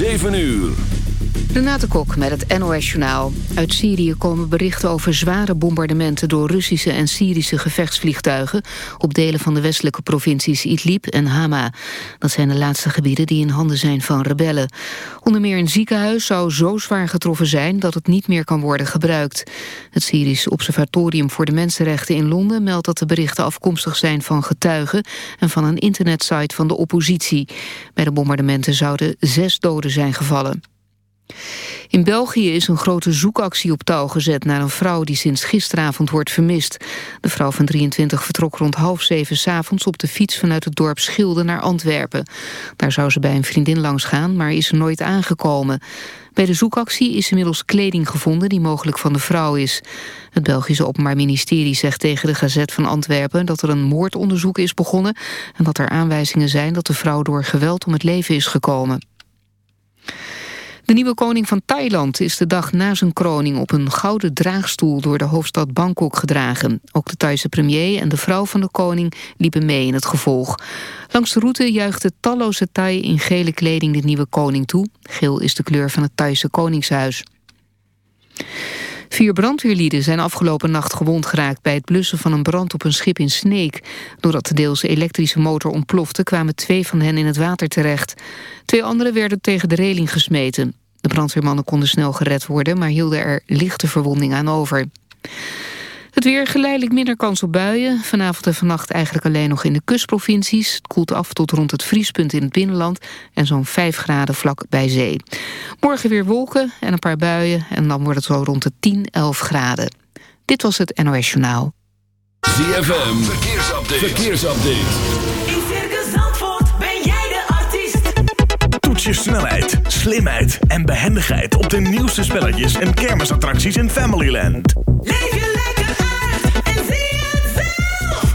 7 uur. Renate Kok met het NOS Journaal. Uit Syrië komen berichten over zware bombardementen... door Russische en Syrische gevechtsvliegtuigen... op delen van de westelijke provincies Idlib en Hama. Dat zijn de laatste gebieden die in handen zijn van rebellen. Onder meer een ziekenhuis zou zo zwaar getroffen zijn... dat het niet meer kan worden gebruikt. Het Syrische Observatorium voor de Mensenrechten in Londen... meldt dat de berichten afkomstig zijn van getuigen... en van een internetsite van de oppositie. Bij de bombardementen zouden zes doden zijn gevallen. In België is een grote zoekactie op touw gezet naar een vrouw die sinds gisteravond wordt vermist. De vrouw van 23 vertrok rond half zeven s'avonds op de fiets vanuit het dorp Schilde naar Antwerpen. Daar zou ze bij een vriendin langs gaan, maar is nooit aangekomen. Bij de zoekactie is inmiddels kleding gevonden die mogelijk van de vrouw is. Het Belgische Openbaar Ministerie zegt tegen de Gazet van Antwerpen dat er een moordonderzoek is begonnen en dat er aanwijzingen zijn dat de vrouw door geweld om het leven is gekomen. De nieuwe koning van Thailand is de dag na zijn kroning op een gouden draagstoel door de hoofdstad Bangkok gedragen. Ook de Thaise premier en de vrouw van de koning liepen mee in het gevolg. Langs de route juichten talloze Thai in gele kleding de nieuwe koning toe. Geel is de kleur van het Thaise koningshuis. Vier brandweerlieden zijn afgelopen nacht gewond geraakt... bij het blussen van een brand op een schip in Sneek. Doordat de deels elektrische motor ontplofte... kwamen twee van hen in het water terecht. Twee anderen werden tegen de reling gesmeten. De brandweermannen konden snel gered worden... maar hielden er lichte verwonding aan over. Het weer geleidelijk minder kans op buien. Vanavond en vannacht eigenlijk alleen nog in de kustprovincies. Het koelt af tot rond het vriespunt in het binnenland... en zo'n 5 graden vlak bij zee. Morgen weer wolken en een paar buien... en dan wordt het zo rond de 10, 11 graden. Dit was het NOS Journaal. ZFM, verkeersupdate. verkeersupdate. In Circus Zandvoort ben jij de artiest. Toets je snelheid, slimheid en behendigheid op de nieuwste spelletjes en kermisattracties in Familyland.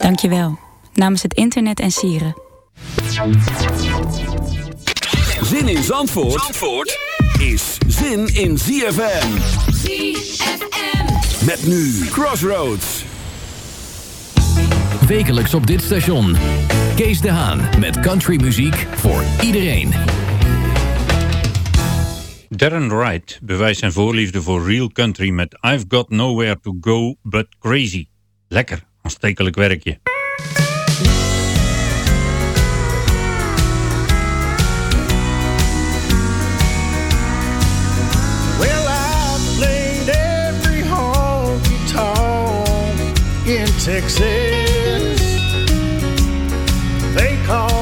Dank je wel. Namens het internet en sieren. Zin in Zandvoort, Zandvoort is zin in ZFM. ZFM. Met nu Crossroads. Wekelijks op dit station. Kees de Haan met countrymuziek voor iedereen. Darren Wright bewijst zijn voorliefde voor real country met I've Got Nowhere to Go But Crazy. Lekker, aanstekelijk werkje. Texas. They call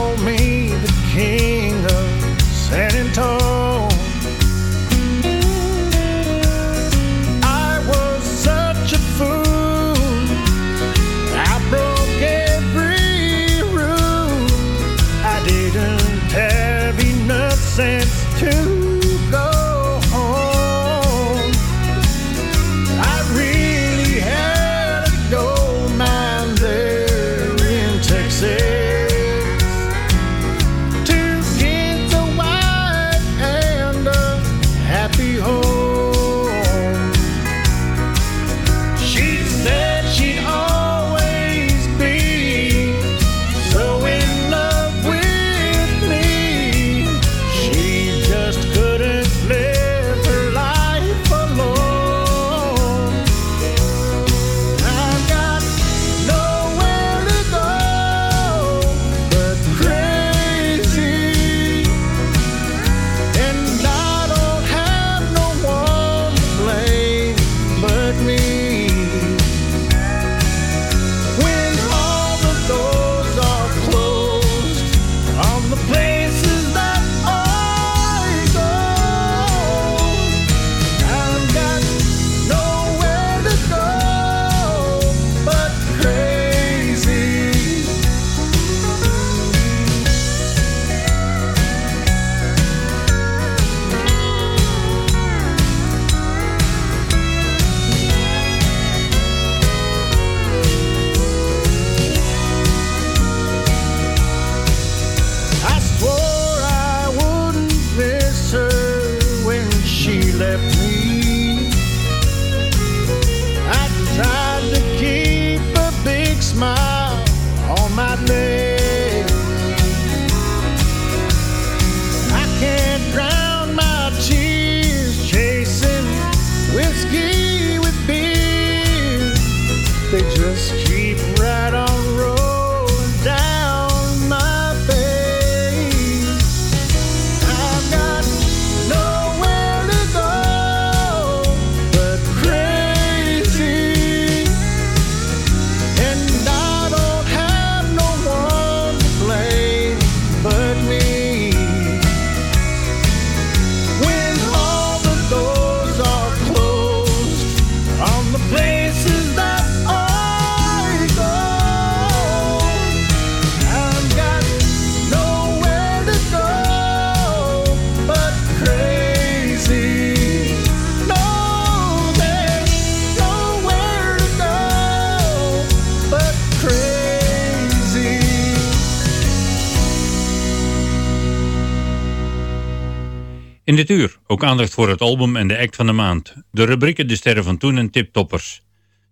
dit uur ook aandacht voor het album en de act van de maand. De rubrieken De Sterren van Toen en Tiptoppers.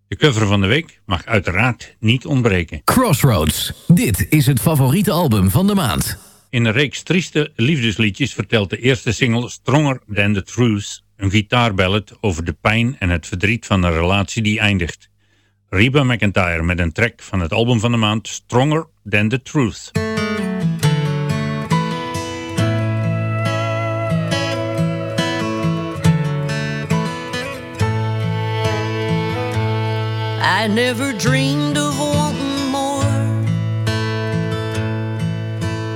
De cover van de week mag uiteraard niet ontbreken. Crossroads. Dit is het favoriete album van de maand. In een reeks trieste liefdesliedjes vertelt de eerste single Stronger Than The Truth een gitaarballad over de pijn en het verdriet van een relatie die eindigt. Reba McIntyre met een track van het album van de maand Stronger Than The Truth. I never dreamed of wanting more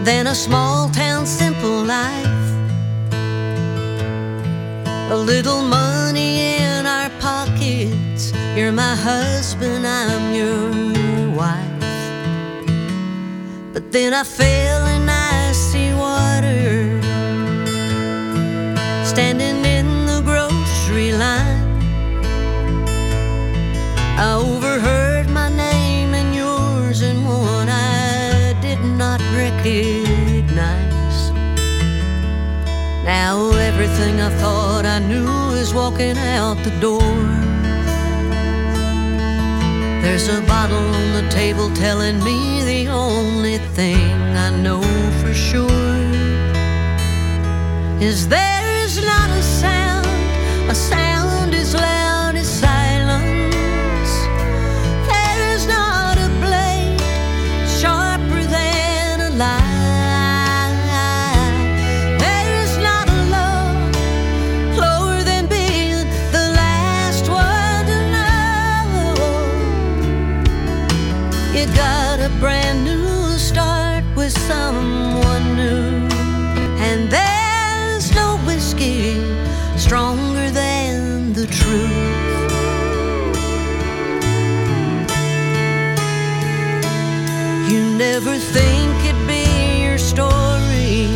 than a small town simple life. A little money in our pockets. You're my husband, I'm your wife. But then I fell I overheard my name and yours and one I did not recognize. Now everything I thought I knew is walking out the door. There's a bottle on the table telling me the only thing I know for sure is there's not a sound, a sound as loud stronger than the truth. You never think it'd be your story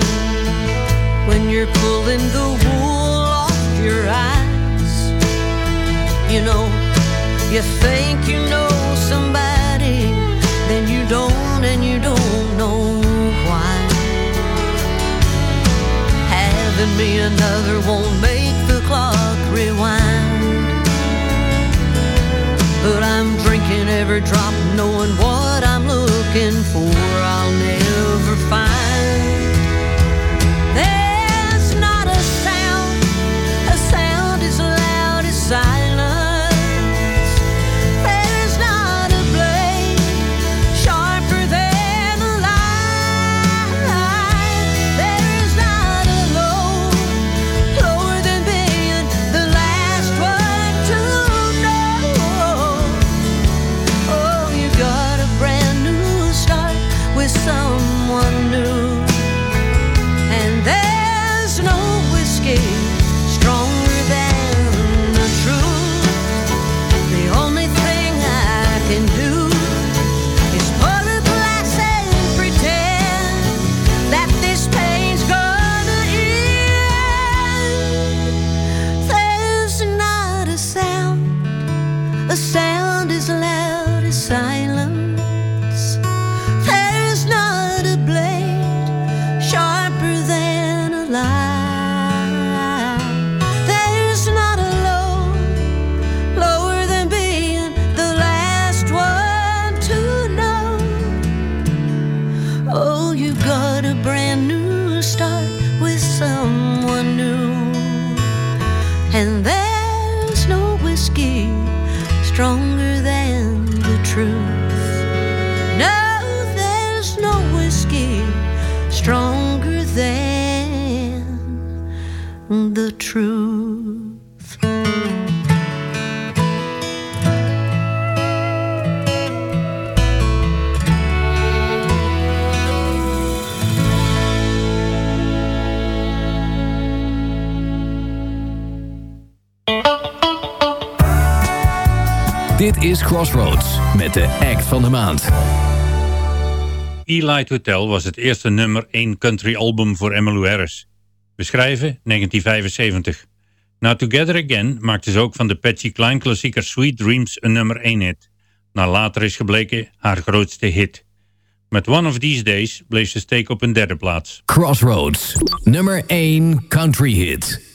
when you're pulling the wool off your eyes. You know looking for. de act van de maand. Elite Hotel was het eerste nummer 1 country album voor Emmylou Harris. Beschrijven 1975. Na Together Again maakte ze ook van de Patsy Klein klassieker Sweet Dreams een nummer 1 hit. Na later is gebleken haar grootste hit. Met One of These Days bleef ze steek op een derde plaats. Crossroads, nummer 1 country hit.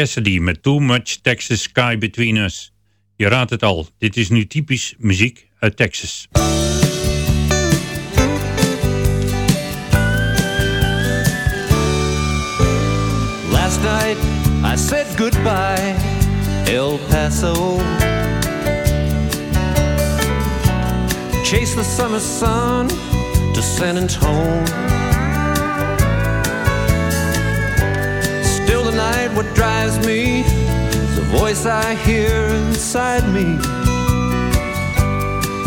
Cassidy met Too Much Texas Sky Between Us. Je raadt het al, dit is nu typisch muziek uit Texas. Last night I said goodbye, El Paso. Chase the summer sun to San Antone. What drives me is the voice I hear inside me.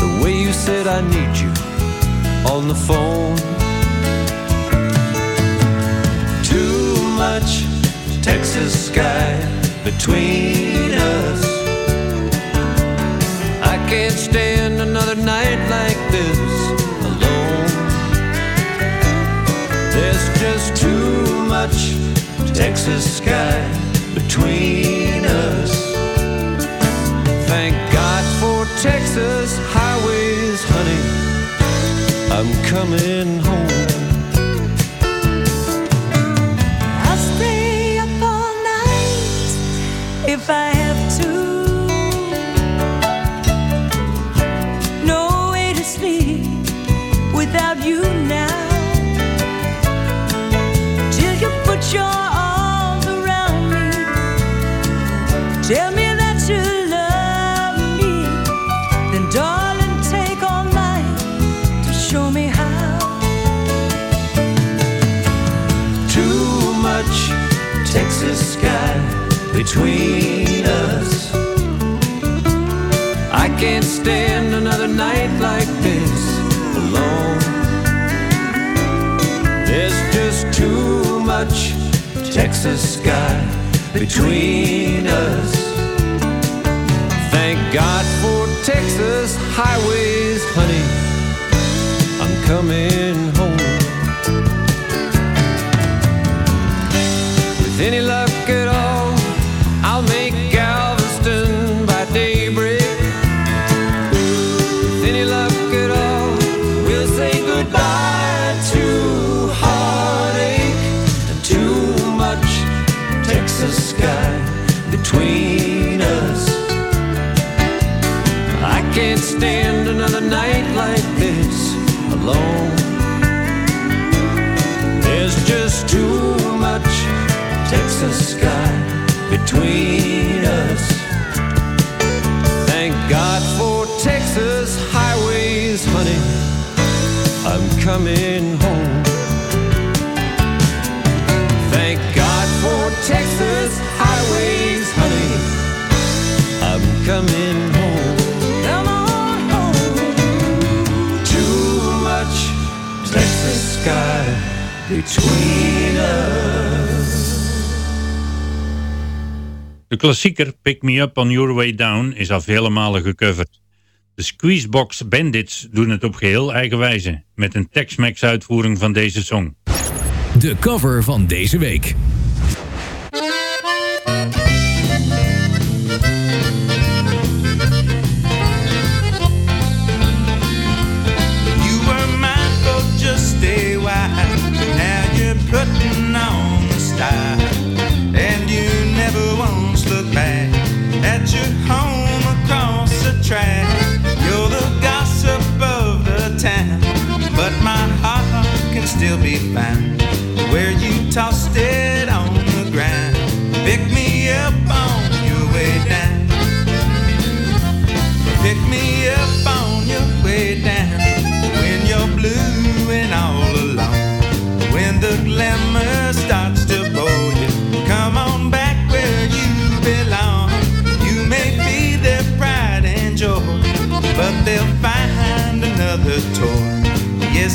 The way you said I need you on the phone. Too much Texas sky between us. I can't stand another night like this alone. There's just too much Texas sky between us. Thank God for Texas highways, honey. I'm coming home. I'll stay up all night if I Texas sky between us. I can't stand another night like this alone. There's just too much Texas sky between us. Thank God for Texas highways, honey. I'm coming home. Any luck coming home. Thank God for Texas highways, honey. I'm coming home. Come on home. Too much Texas sky between us. De klassieker Pick Me Up On Your Way Down is al vele malen gecoverd. De Squeezebox Bandits doen het op geheel eigen wijze, met een Tex-Mex uitvoering van deze song. De cover van deze week.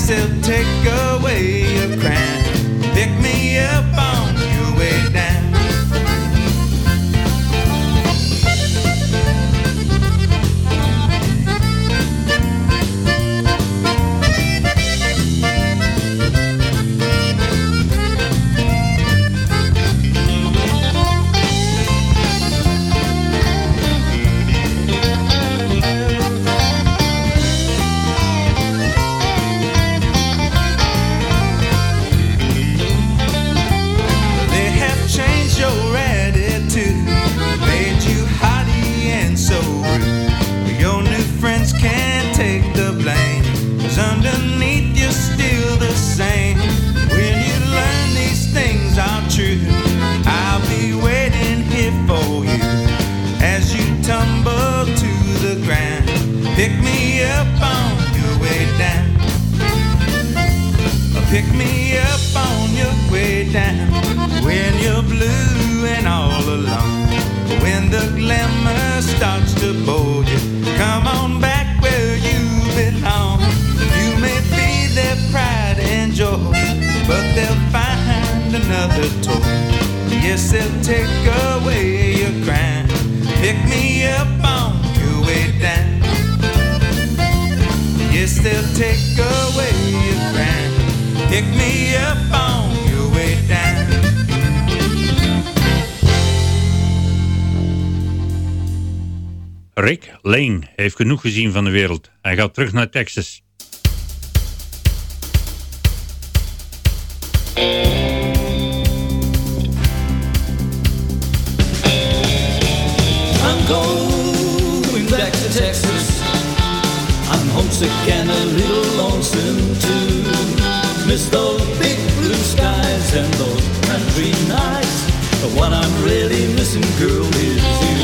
Yes, Pick me up on your way down. Rick Lane heeft genoeg gezien van de wereld. Hij gaat terug naar Texas. I'm going back to Texas. I'm homesick and a little what I'm really missing, girl, is you.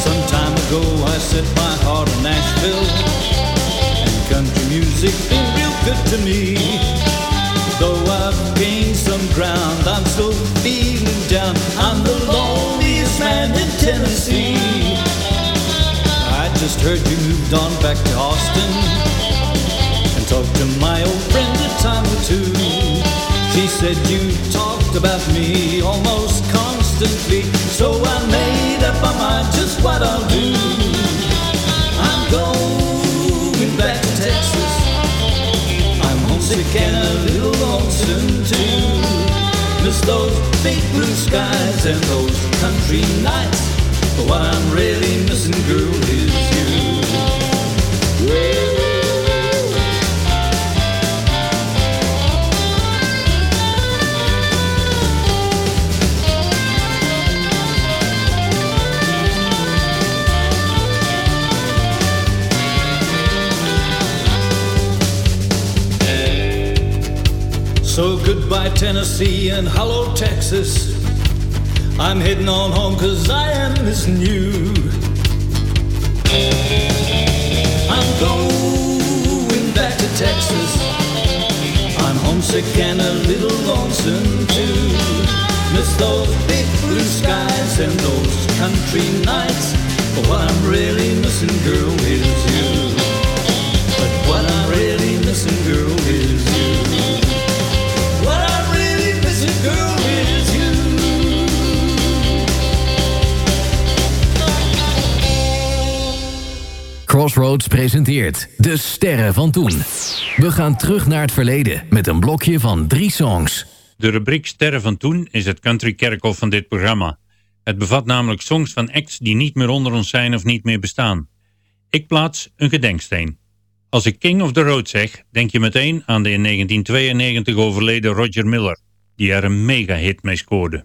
Some time ago I set my heart on Nashville, and country music's been real good to me. Though I've gained some ground, I'm still feeling down. I'm the loneliest man in Tennessee. I just heard you moved on back to Austin and talked to my old friend a time or two. She said you talked about me almost constantly, so I made up my mind just what I'll do. I'm going back to Texas. I'm homesick and a little lonesome too. Miss those big blue skies and those country nights. But what I'm really missing, girl, is you. Goodbye Tennessee and hello Texas. I'm heading on home cause I am missing you. I'm going back to Texas. I'm homesick and a little lonesome too. Miss those big blue skies and those country nights. But what I'm really missing, girl, is you. Crossroads presenteert De Sterren van Toen. We gaan terug naar het verleden met een blokje van drie songs. De rubriek Sterren van Toen is het country kerkhof van dit programma. Het bevat namelijk songs van acts die niet meer onder ons zijn of niet meer bestaan. Ik plaats een gedenksteen. Als ik King of the Road zeg, denk je meteen aan de in 1992 overleden Roger Miller, die er een mega-hit mee scoorde.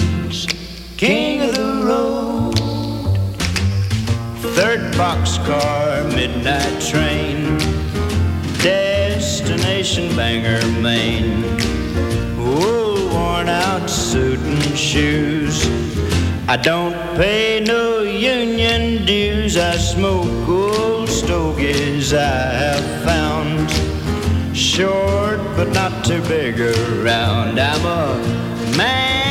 king of the road. Third boxcar, midnight train, destination Bangor, Maine. Wool worn out suit and shoes. I don't pay no union dues. I smoke old stogies I have found. Short but not too big around. I'm a man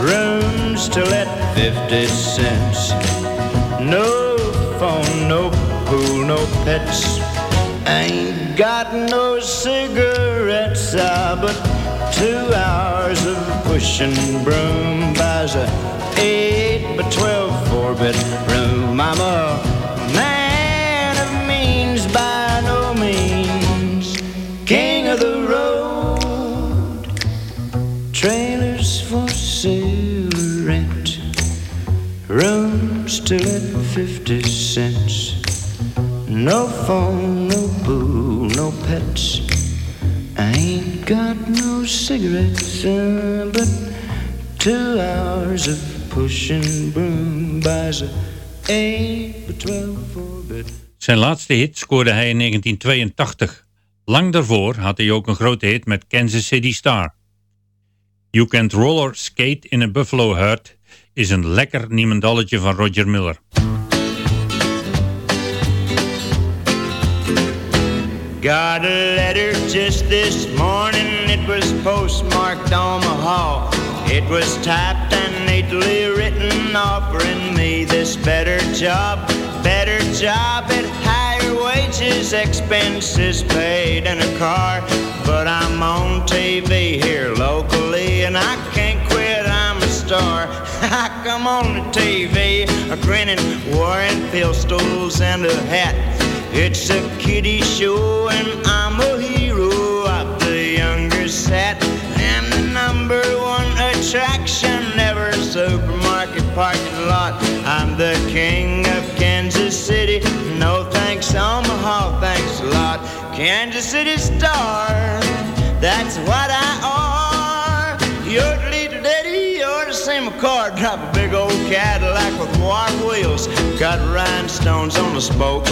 Rooms to let 50 cents. No phone, no pool, no pets. Ain't got no cigarettes, ah, but two hours of pushing broom buys a eight by twelve four bedroom. I'm a still at 50 cents. No phone, no boo, no pets. I ain't got no cigarettes, uh, but two hours of pushing broom buys a eight by twelve for bed. Zijn laatste hit scoorde hij in 1982. Lang daarvoor had hij ook een grote hit met Kansas City Star. You Can't Roller Skate in a Buffalo Herd is een lekker niemendalletje van Roger Miller. Got a letter just this morning, it was postmarked Omaha. It was typed and neatly written, offering me this better job, better job at higher wages, expenses paid, and a car. But I'm on TV here locally, and I can't quit, I'm a star. I come on the TV, a grinning, wearing pistols and a hat. It's a kiddie show, and I'm a hero of the younger set. And the number one attraction, never supermarket parking lot. I'm the king of Kansas City. No thanks, Omaha, thanks a lot. Kansas City star, that's what I the same car. Drive a big old Cadillac with wire wheels. Got rhinestones on the spokes.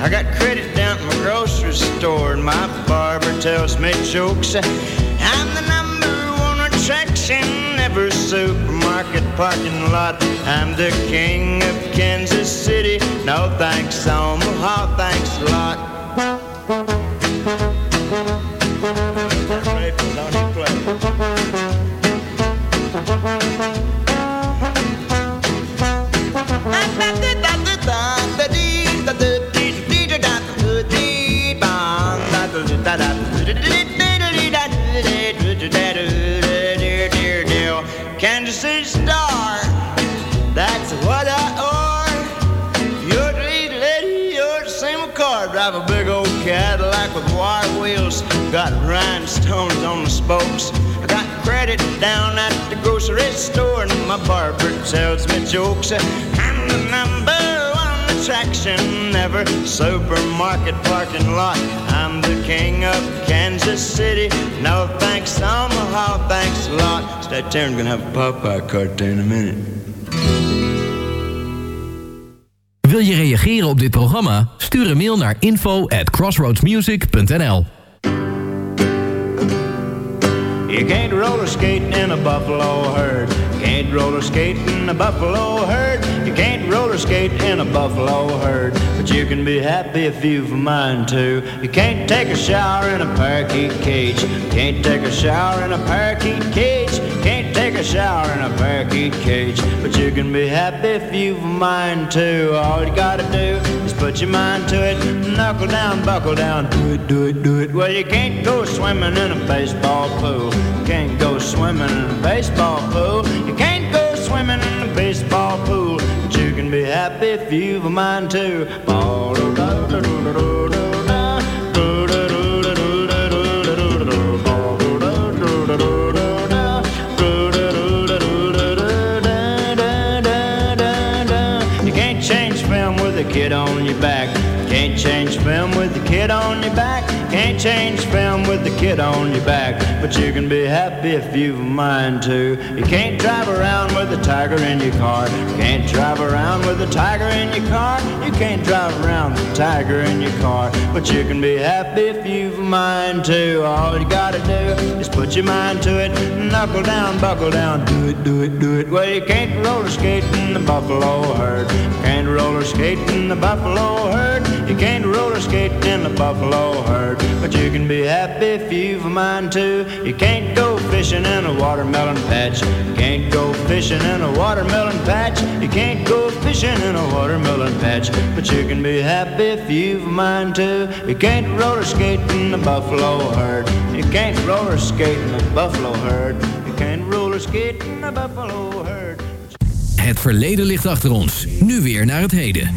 I got credit down at my grocery store, and my barber tells me jokes. I'm the number one attraction, every supermarket parking lot. I'm the king of Kansas City. No thanks, Omaha, thanks a lot. I'm the number one attraction ever. Supermarket parking lot. I'm the king of Kansas City. No thanks, Omaha, thanks a lot. Stay tuned, gonna have a Popeye cartoon in a minute. Wil je reageren op dit programma? Stuur een mail naar info at crossroadsmusic.nl You can't roller skate in a buffalo herd. Can't roller skate in a buffalo herd. You can't roller skate in a buffalo herd. But you can be happy if you've a mind to. You can't take a shower in a parakeet cage. Can't take a shower in a parakeet cage. Can't take a shower in a parakeet cage. But you can be happy if you've a mind to. All you gotta do put your mind to it. Knuckle down, buckle down, do it, do it, do it. Well, you can't go swimming in a baseball pool. You can't go swimming in a baseball pool. You can't go swimming in a baseball pool. But you can be happy if you've a mind to. You on your back. Can't change film with a kid on your back. Can't change film with the kid on your back. But you can be happy if you've a mind to. You can't drive around with a tiger in your car. Can't drive around with a tiger in your car. You can't drive around with a tiger in your car. But you can be happy if you've a mind to. All you gotta do is put your mind to it. Knuckle down, buckle down, do it, do it, do it. Well, you can't roller skate in the buffalo herd. Can't roller skate in the buffalo herd. You can't roller skate in the buffalo herd. But you can be happy if you've a mind to. You can't go fishing in a watermelon patch. You can't go fishing in a watermelon patch. You can't go fishing in a watermelon patch. But you can be happy if you've a mind to. You can't roller skate in the buffalo herd. You can't roller skate in the buffalo herd. You can't roller skate in the buffalo herd. Het verleden ligt achter ons. Nu weer naar het heden.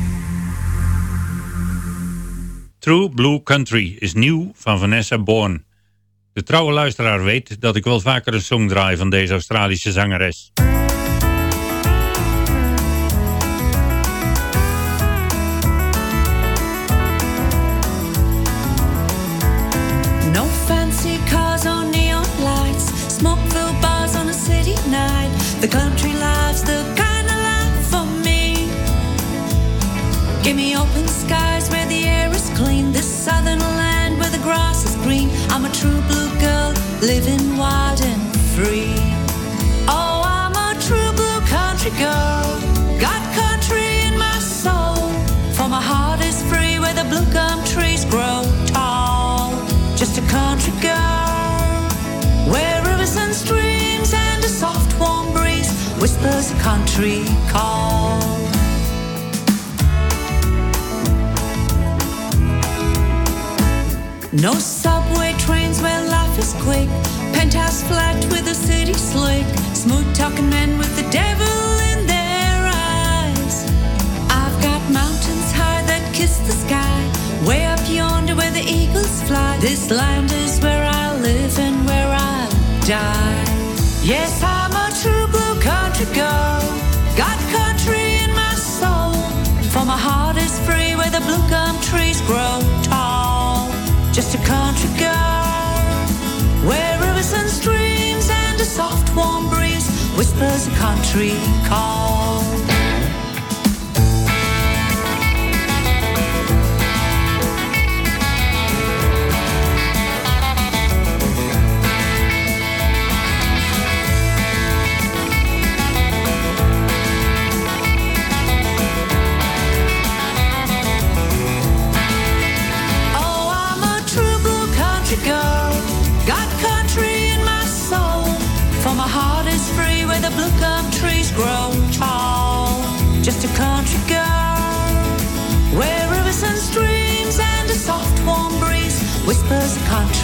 True Blue Country is nieuw van Vanessa Bourne. De trouwe luisteraar weet dat ik wel vaker een song draai van deze Australische zangeres. Whispers a country call. No subway trains where life is quick. Penthouse flat with the city slick. Smooth talking men with the devil in their eyes. I've got mountains high that kiss the sky. Way up yonder where the eagles fly. This land is where I live and where I die. Yes, I'm a true blue country girl. Got country in my soul. For my heart is free where the blue gum trees grow tall. Just a country girl. Where rivers and streams and a soft warm breeze whispers a country call.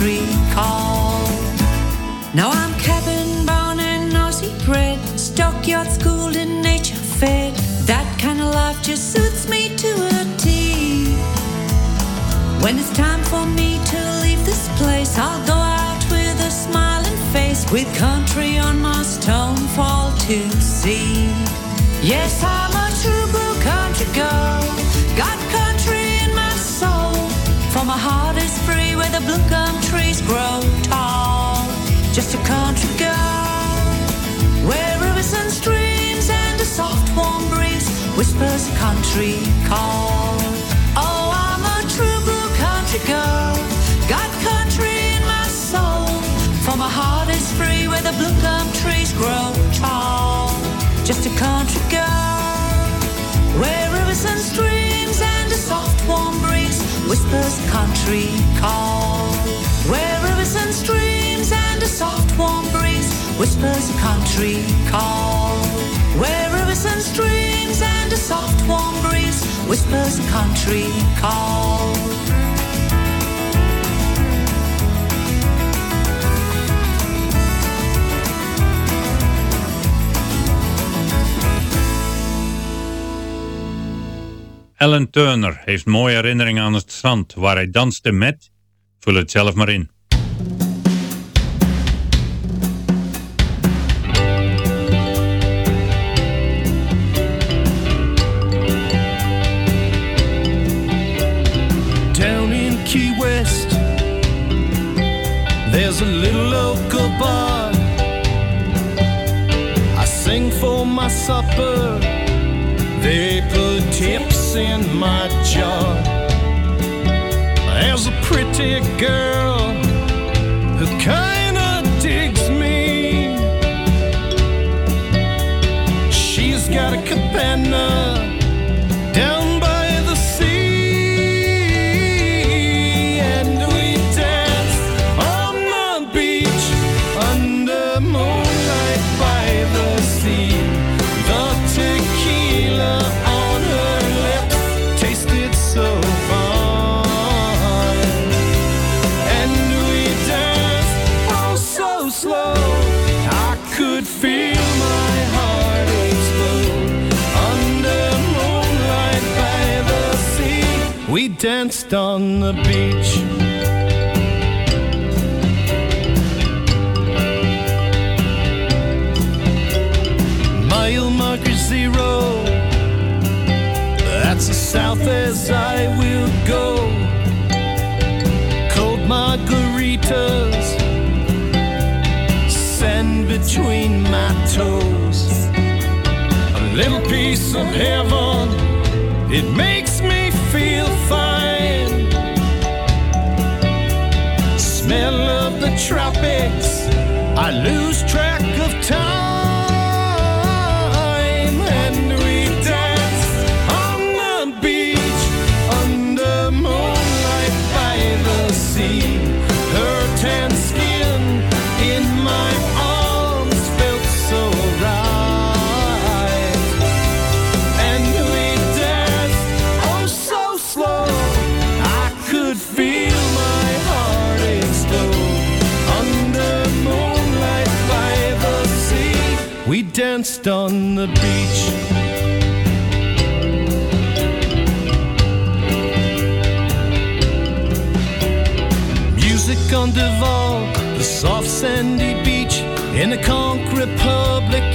A country call. Now I'm cabin bound and nosy bred. Stockyard schooled and nature fed. That kind of life just suits me to a T. When it's time for me to leave this place, I'll go out with a smiling face, with country on my stone fall to see. Yes, I'm a country call. Oh, I'm a true blue country girl, got country in my soul. For my heart is free where the blue gum trees grow tall. Just a country girl, where rivers and streams and a soft warm breeze whispers country call. Where rivers and streams and a soft warm breeze whispers country call. Where rivers and streams and soft warm breeze whispers country call. Alan Turner heeft mooie herinneringen aan het strand waar hij danste met, vul het zelf maar in. Supper, they put tips in my jar. There's a pretty girl the beach. Mile marker zero. That's as south as I will go. Cold margaritas sand between my toes. A little piece of heaven. It may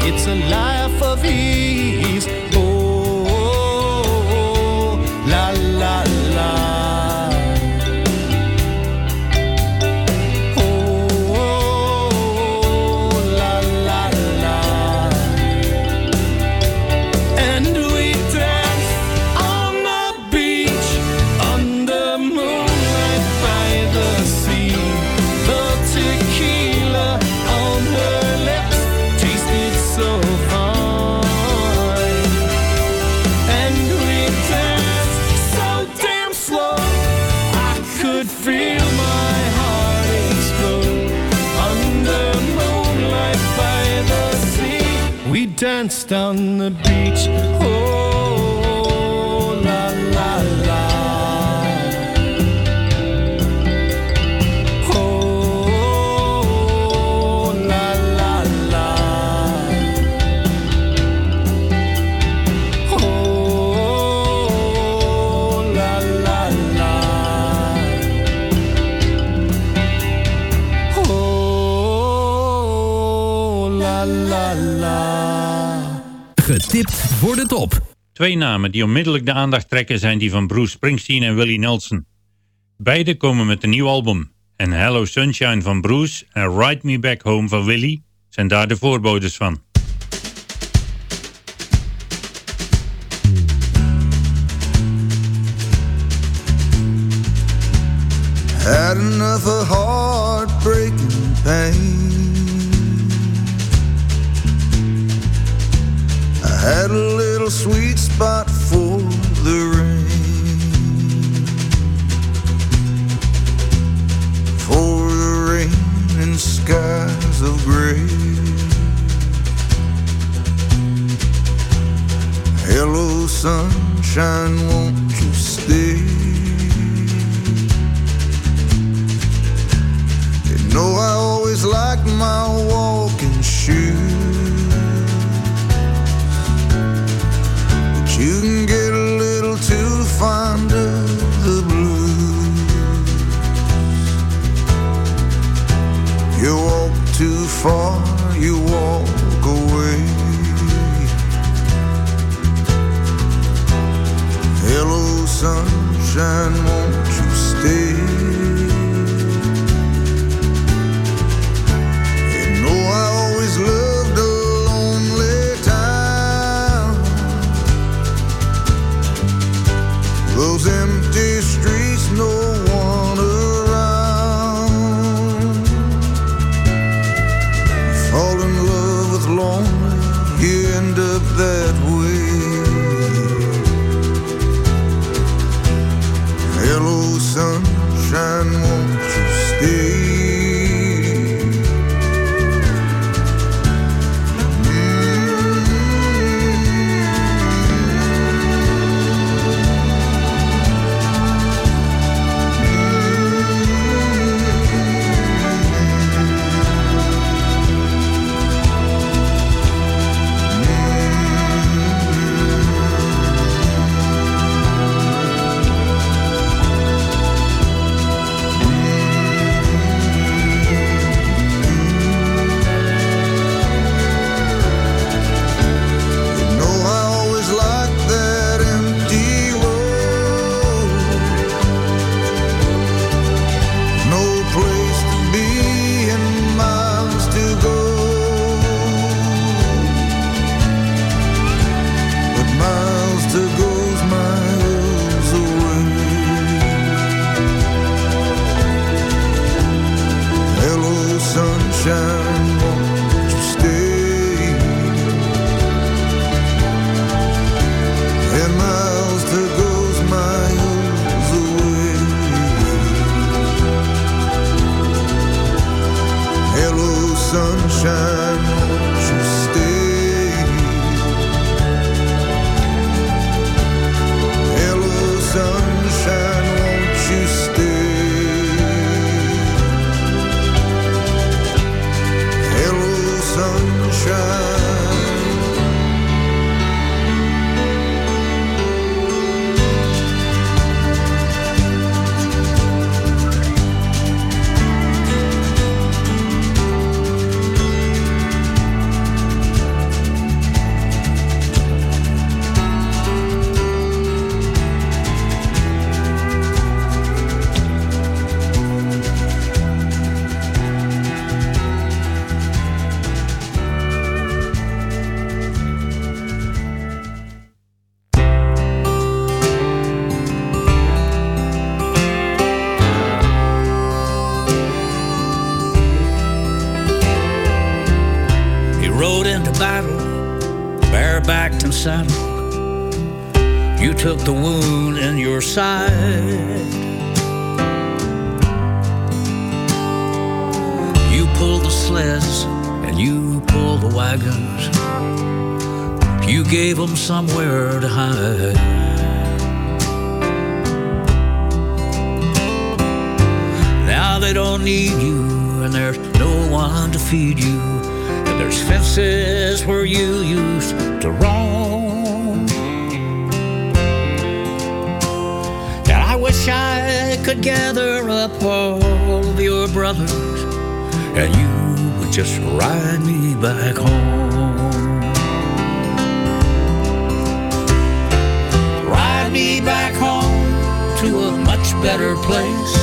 It's a lie Twee namen die onmiddellijk de aandacht trekken zijn die van Bruce Springsteen en Willie Nelson. Beiden komen met een nieuw album. En Hello Sunshine van Bruce en Ride Me Back Home van Willie zijn daar de voorbodes van. Pain a sweet spot for the rain. For the rain and skies of gray. Hello, sunshine, won't you stay? You know I always like my walking shoes. before you walk away. Hello, sunshine, won't you stay? the pulled the sleds and you pulled the wagons. You gave them somewhere to hide. Now they don't need you, and there's no one to feed you. And there's fences where you used to roam. And I wish I could gather up all of your brothers, and you would just ride me back home. Ride me back home to a much better place.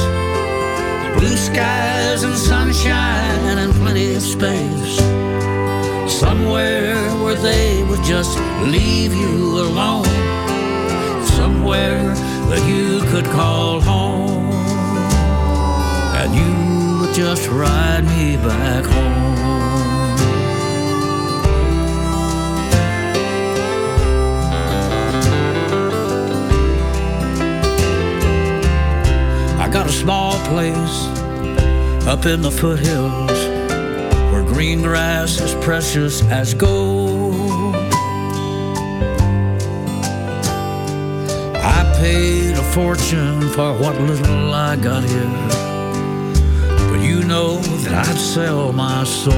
Blue skies and sunshine and plenty of space. Somewhere where they would just leave you alone. Somewhere that you could call home. Just ride me back home. I got a small place up in the foothills where green grass is precious as gold. I paid a fortune for what little I got here, know that I'd sell my soul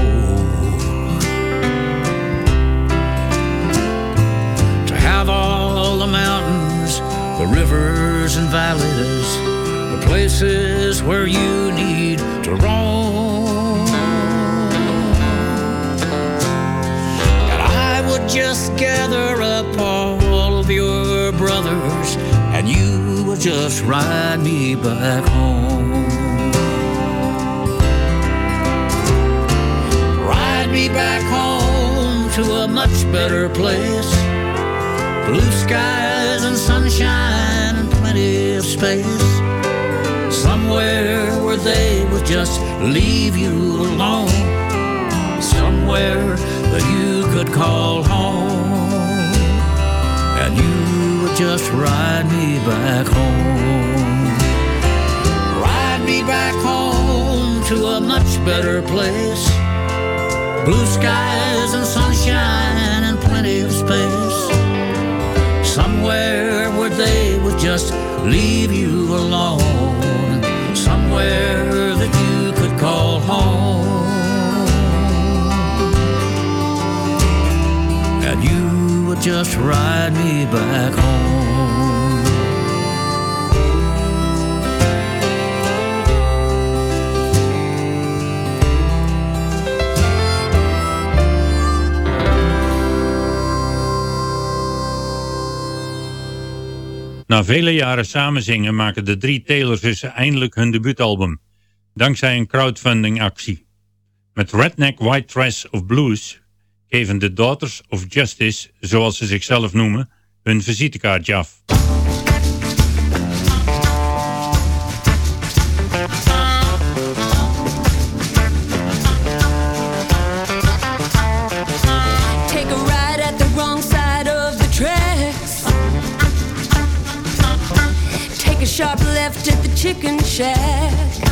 to have all the mountains, the rivers and valleys, the places where you need to roam. And I would just gather up all of your brothers, and you would just ride me back home. Back home to a much better place. Blue skies and sunshine and plenty of space. Somewhere where they would just leave you alone. Somewhere that you could call home. And you would just ride me back home. Ride me back home to a much better place. Blue skies and sunshine and plenty of space. Somewhere where they would just leave you alone. Somewhere that you could call home. And you would just ride me back home. Na vele jaren samen zingen maken de drie Taylor-zussen eindelijk hun debuutalbum. Dankzij een crowdfunding-actie. Met Redneck White Trash of Blues geven de Daughters of Justice, zoals ze zichzelf noemen, hun visitekaartje af. Chicken shack.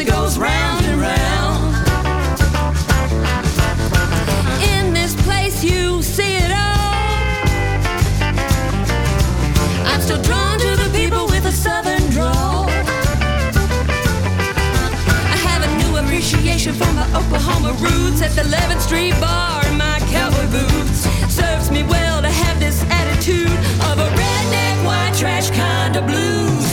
it goes round and round. In this place, you see it all. I'm still drawn to the people with a southern drawl. I have a new appreciation for my Oklahoma roots at the 11th Street Bar my cowboy boots. Serves me well to have this attitude of a redneck, white trash kind of blues.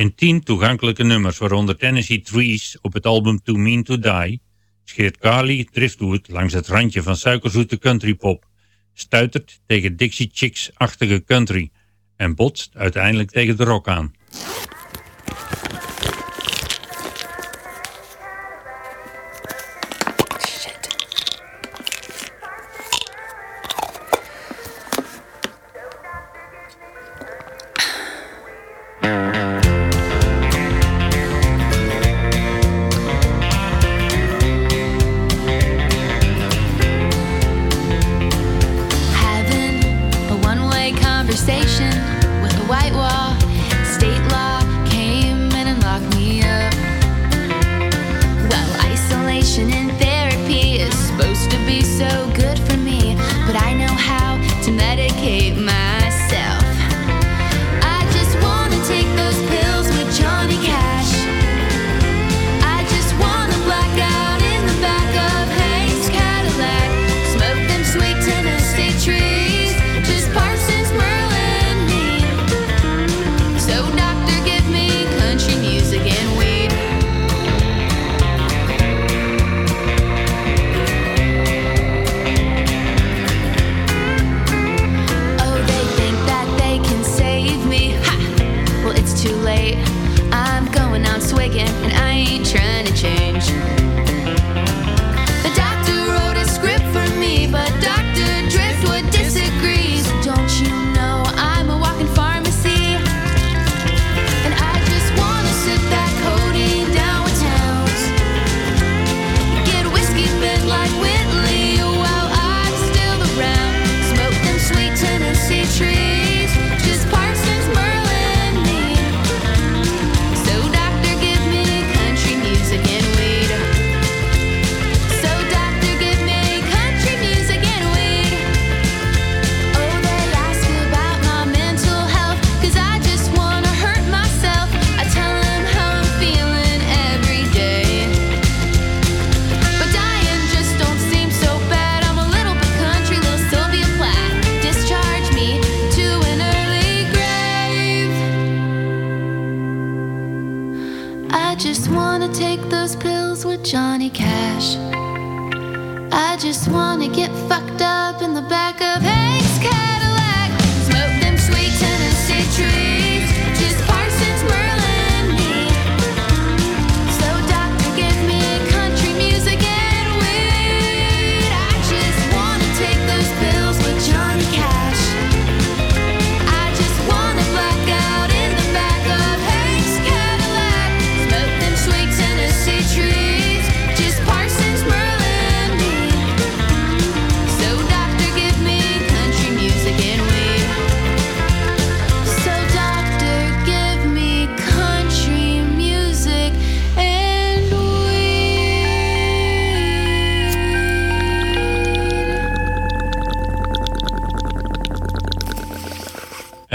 In tien toegankelijke nummers, waaronder Tennessee Trees op het album Too Mean To Die, scheert Carly Driftwood langs het randje van suikerzoete countrypop, stuitert tegen Dixie Chicks-achtige country en botst uiteindelijk tegen de rock aan.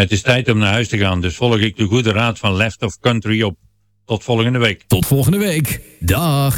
Het is tijd om naar huis te gaan, dus volg ik de goede raad van Left of Country op. Tot volgende week. Tot volgende week. Dag.